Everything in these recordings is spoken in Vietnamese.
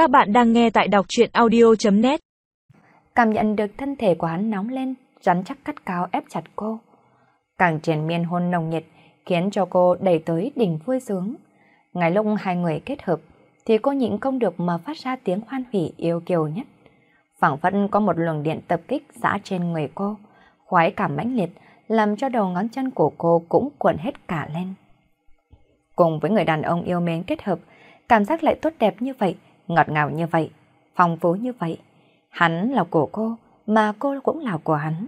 Các bạn đang nghe tại đọc truyện audio.net Cảm nhận được thân thể của hắn nóng lên, rắn chắc cắt cáo ép chặt cô. Càng triển miên hôn nồng nhiệt, khiến cho cô đẩy tới đỉnh vui sướng. Ngay lúc hai người kết hợp, thì cô nhịn không được mà phát ra tiếng hoan hỉ yêu kiều nhất. phảng phất có một luồng điện tập kích xã trên người cô, khoái cảm mãnh liệt, làm cho đầu ngón chân của cô cũng cuộn hết cả lên. Cùng với người đàn ông yêu mến kết hợp, cảm giác lại tốt đẹp như vậy, ngọt ngào như vậy, phong phú như vậy. Hắn là của cô, mà cô cũng là của hắn.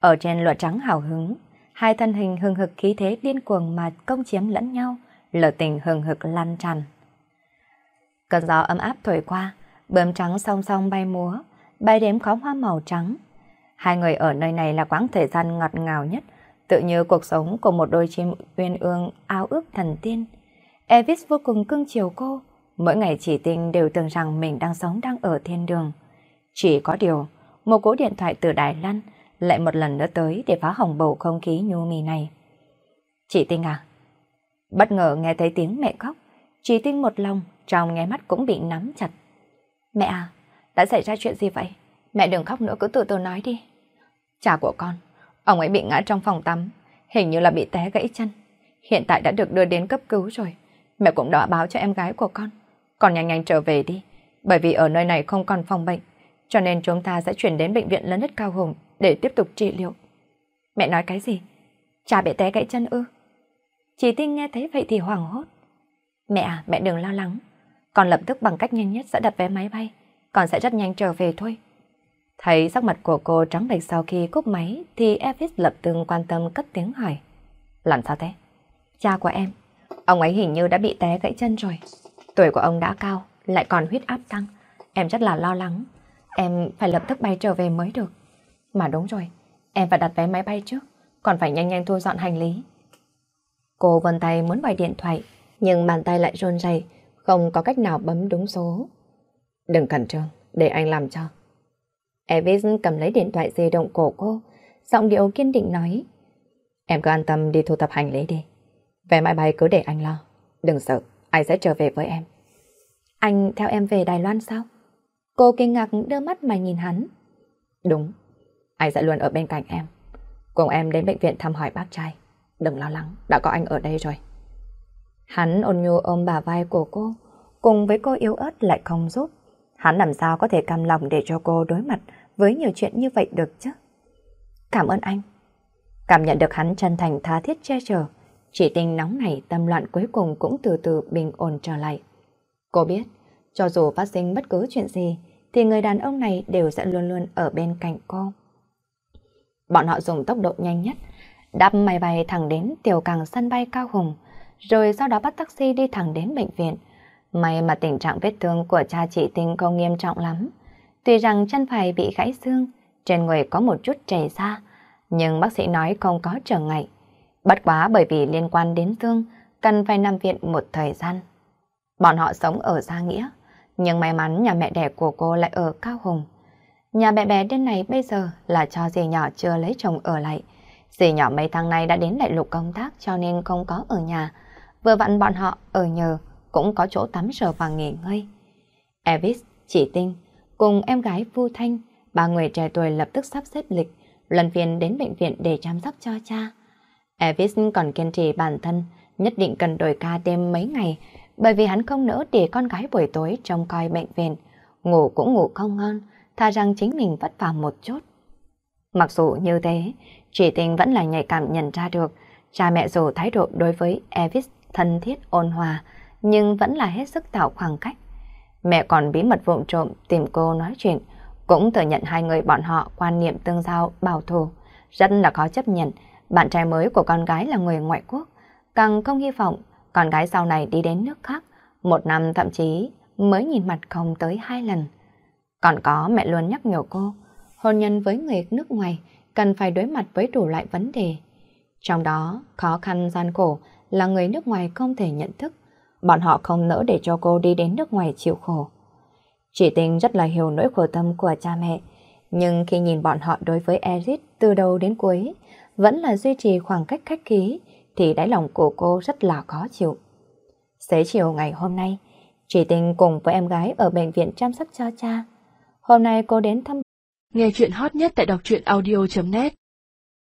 Ở trên lụa trắng hào hứng, hai thân hình hừng hực khí thế điên cuồng mà công chiếm lẫn nhau, lửa tình hừng hực lan tràn. Cơn gió ấm áp thổi qua, bướm trắng song song bay múa, bay đếm khóm hoa màu trắng. Hai người ở nơi này là quãng thời gian ngọt ngào nhất, tự như cuộc sống của một đôi chim uyên ương ao ước thần tiên. Elvis vô cùng cưng chiều cô, mỗi ngày chỉ tinh đều tưởng rằng mình đang sống đang ở thiên đường. Chỉ có điều, một cú điện thoại từ Đài Loan lại một lần nữa tới để phá hỏng bầu không khí nhu mì này. Chị Tinh à? Bất ngờ nghe thấy tiếng mẹ khóc, chị Tinh một lòng, trong nghe mắt cũng bị nắm chặt. Mẹ à, đã xảy ra chuyện gì vậy? Mẹ đừng khóc nữa cứ từ từ nói đi. Cha của con, ông ấy bị ngã trong phòng tắm, hình như là bị té gãy chân. Hiện tại đã được đưa đến cấp cứu rồi. Mẹ cũng đã báo cho em gái của con còn nhanh nhanh trở về đi, bởi vì ở nơi này không còn phòng bệnh, cho nên chúng ta sẽ chuyển đến bệnh viện lớn nhất Cao Hùng để tiếp tục trị liệu. Mẹ nói cái gì? Cha bị té gãy chân ư? Chị Tinh nghe thấy vậy thì hoảng hốt. Mẹ à, mẹ đừng lo lắng. Con lập tức bằng cách nhanh nhất sẽ đặt vé máy bay. Con sẽ rất nhanh trở về thôi. Thấy sắc mặt của cô trắng bệch sau khi cúp máy thì Elvis lập tức quan tâm cất tiếng hỏi. Làm sao thế? Cha của em, ông ấy hình như đã bị té gãy chân rồi. Tuổi của ông đã cao, lại còn huyết áp tăng. Em rất là lo lắng. Em phải lập tức bay trở về mới được. Mà đúng rồi, em phải đặt vé máy bay trước, còn phải nhanh nhanh thu dọn hành lý. Cô vân tay muốn gọi điện thoại, nhưng bàn tay lại run rẩy, không có cách nào bấm đúng số. Đừng cẩn trương, để anh làm cho. Elvis cầm lấy điện thoại di động cổ cô, giọng điệu kiên định nói. Em cứ an tâm đi thu thập hành lý đi. Vé máy bay cứ để anh lo. Đừng sợ, anh sẽ trở về với em. Anh theo em về Đài Loan sao? Cô kinh ngạc đưa mắt mà nhìn hắn. Đúng, anh sẽ luôn ở bên cạnh em. Cùng em đến bệnh viện thăm hỏi bác trai. Đừng lo lắng, đã có anh ở đây rồi. Hắn ôn nhu ôm bà vai của cô, cùng với cô yếu ớt lại không giúp. Hắn làm sao có thể cam lòng để cho cô đối mặt với nhiều chuyện như vậy được chứ? Cảm ơn anh. Cảm nhận được hắn chân thành tha thiết che chở, chỉ tình nóng này tâm loạn cuối cùng cũng từ từ bình ổn trở lại. Cô biết, cho dù phát sinh bất cứ chuyện gì, thì người đàn ông này đều sẽ luôn luôn ở bên cạnh cô. Bọn họ dùng tốc độ nhanh nhất, đáp máy bay thẳng đến tiểu càng sân bay Cao Hùng, rồi sau đó bắt taxi đi thẳng đến bệnh viện. May mà tình trạng vết thương của cha chị Tinh không nghiêm trọng lắm. Tuy rằng chân phải bị gãy xương, trên người có một chút chảy ra, nhưng bác sĩ nói không có trở ngại. Bất quá bởi vì liên quan đến thương, cần phải nằm viện một thời gian. Bọn họ sống ở Gia Nghĩa, nhưng may mắn nhà mẹ đẻ của cô lại ở Cao Hùng. Nhà mẹ bé đến này bây giờ là cho dì nhỏ chưa lấy chồng ở lại. Dì nhỏ mấy tháng nay đã đến đại lục công tác cho nên không có ở nhà. Vừa vặn bọn họ ở nhờ cũng có chỗ tắm rửa và nghỉ ngơi. Elvis, chỉ Tinh, cùng em gái Vu Thanh, ba người trẻ tuổi lập tức sắp xếp lịch, lần phiên đến bệnh viện để chăm sóc cho cha. Elvis còn kiên trì bản thân, nhất định cần đổi ca đêm mấy ngày, bởi vì hắn không nỡ để con gái buổi tối trông coi bệnh viện, ngủ cũng ngủ không ngon, thà rằng chính mình vất vả một chút. Mặc dù như thế, chỉ tình vẫn là nhạy cảm nhận ra được, cha mẹ dù thái độ đối với Evis thân thiết ôn hòa, nhưng vẫn là hết sức tạo khoảng cách. Mẹ còn bí mật vụng trộm tìm cô nói chuyện, cũng thừa nhận hai người bọn họ quan niệm tương giao bảo thủ, rất là khó chấp nhận bạn trai mới của con gái là người ngoại quốc, càng không hy vọng con gái sau này đi đến nước khác, một năm thậm chí mới nhìn mặt không tới hai lần. Còn có mẹ luôn nhắc nhở cô, hôn nhân với người nước ngoài cần phải đối mặt với đủ loại vấn đề. Trong đó, khó khăn gian khổ là người nước ngoài không thể nhận thức. Bọn họ không nỡ để cho cô đi đến nước ngoài chịu khổ. Chỉ tình rất là hiểu nỗi khổ tâm của cha mẹ, nhưng khi nhìn bọn họ đối với Eric từ đầu đến cuối, vẫn là duy trì khoảng cách khách khí, thì đáy lòng của cô rất là khó chịu. Xế chiều ngày hôm nay, Chỉ tình cùng với em gái ở bệnh viện chăm sóc cho cha. Hôm nay cô đến thăm. Nghe chuyện hot nhất tại đọc truyện audio.net